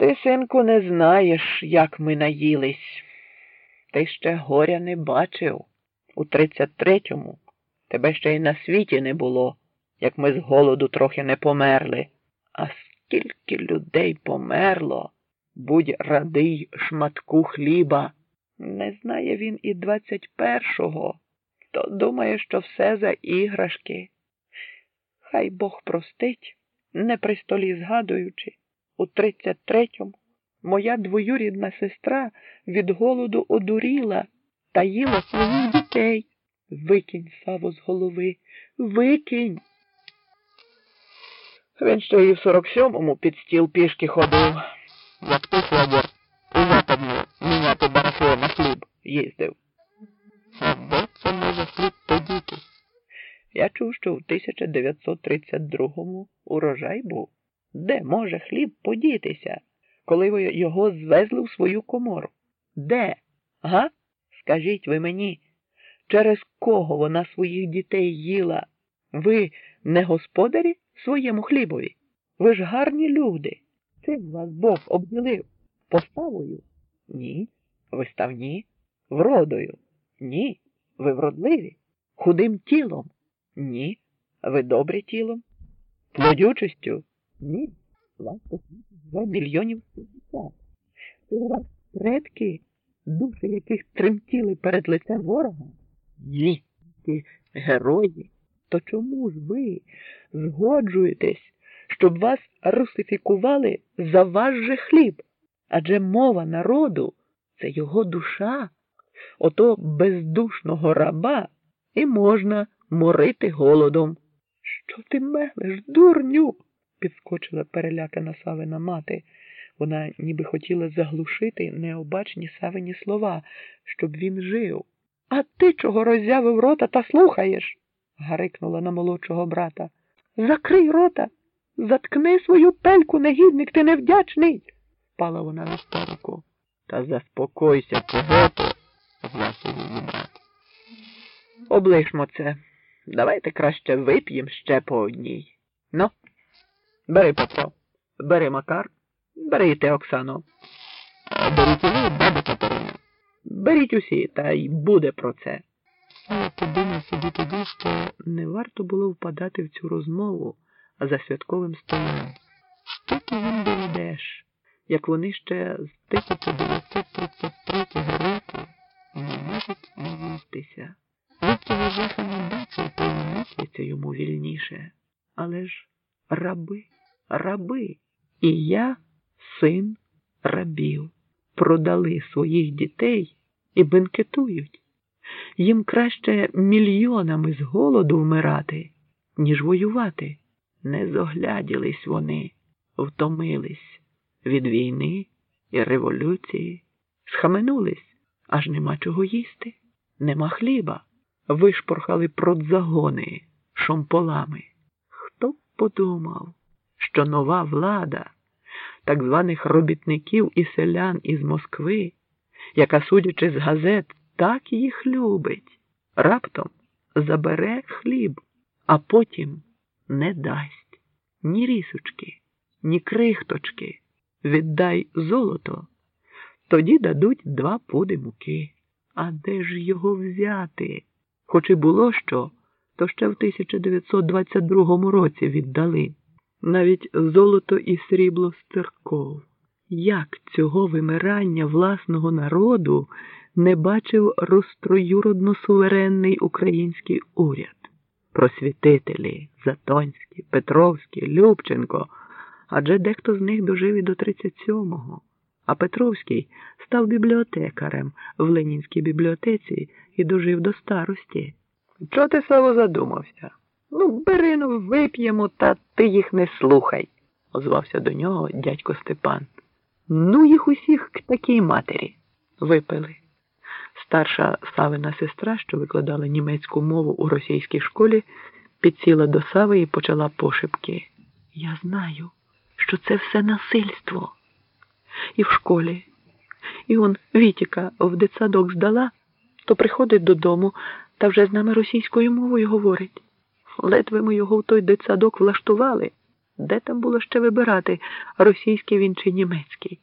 Ти, синку, не знаєш, як ми наїлись. Ти ще горя не бачив. У тридцять третьому тебе ще й на світі не було, як ми з голоду трохи не померли. А скільки людей померло, будь радий шматку хліба. Не знає він і двадцять першого, то думає, що все за іграшки. Хай Бог простить, не при столі згадуючи, у тридцять третьому моя двоюрідна сестра від голоду одуріла та їла своїх дітей. Викинь Саву з голови, викинь. Він ще і в сорок сьомому під стіл пішки ходив, як ти, Федор, у западну міняти барахло на хліб їздив. А це може хліб подітись? Я чув, що в 1932-му урожай був. Де може хліб подітися, коли ви його звезли в свою комору? Де? Га? Скажіть ви мені, через кого вона своїх дітей їла? Ви не господарі своєму хлібові? Ви ж гарні люди. Чим вас Бог обділив? Поставою? Ні. Виставні? Вродою? Ні. Ви вродливі? Худим тілом? Ні. Ви добре тілом? Плодючістю? Ні. Вас посвітить вже мільйонів сімдесят. Це предки, душі яких тремтіли перед лицем ворога? Ні. Ті герої. То чому ж ви згоджуєтесь, щоб вас русифікували за ваш же хліб? Адже мова народу це його душа, ото бездушного раба і можна морити голодом. Що ти мелеш, дурню? Підскочила перелякана Савина мати. Вона ніби хотіла заглушити необачні Савині слова, щоб він жив. А ти чого роззявив рота та слухаєш? гарикнула на молодшого брата. Закрий рота, заткни свою пельку, негідник, ти невдячний. Пала вона на старику. Та заспокойся, погото, гласив її брат. Облишмо це. Давайте краще вип'єм ще по одній. Ну, бери Петро, бери Макар, бери ти, Оксано. Беріть і ви, бабу Катерина. Беріть усі, та й буде про це. Я подумав собі тоді, що не варто було впадати в цю розмову за святковим столом. Що ти їм доведеш, як вони ще з 1933 року не можуть навістися. Від цього жаху не бачив, то й йому вільніше. Але ж раби, раби. І я, син рабів, продали своїх дітей і бенкетують. Їм краще мільйонами з голоду вмирати, ніж воювати. Не зогляділись вони, втомились від війни і революції, схаменулись, аж нема чого їсти, нема хліба. Вишпорхали продзагони шомполами. Хто б подумав, що нова влада так званих робітників і селян із Москви, яка, судячи з газет, так їх любить, раптом забере хліб, а потім не дасть ні рісочки, ні крихточки. Віддай золото, тоді дадуть два пуди муки. А де ж його взяти? Хоч і було що, то ще в 1922 році віддали навіть золото і срібло з церков. Як цього вимирання власного народу не бачив розтроюродно суверенний український уряд? Просвітителі Затонський, Петровський, Любченко, адже дехто з них дожив і до 37-го, а Петровський став бібліотекарем в Ленінській бібліотеці і дожив до старості. Чого ти Саво, задумався? Ну, бери ну, вип'ємо, та ти їх не слухай, озвався до нього дядько Степан. Ну, їх усіх к такій матері. Випили. Старша Савина сестра, що викладала німецьку мову у російській школі, підсіла до Сави і почала пошепки. Я знаю, що це все насильство. І в школі. І он Вітіка в дитсадок здала, то приходить додому та вже з нами російською мовою говорить. Ледве ми його в той дитсадок влаштували. Де там було ще вибирати, російський він чи німецький?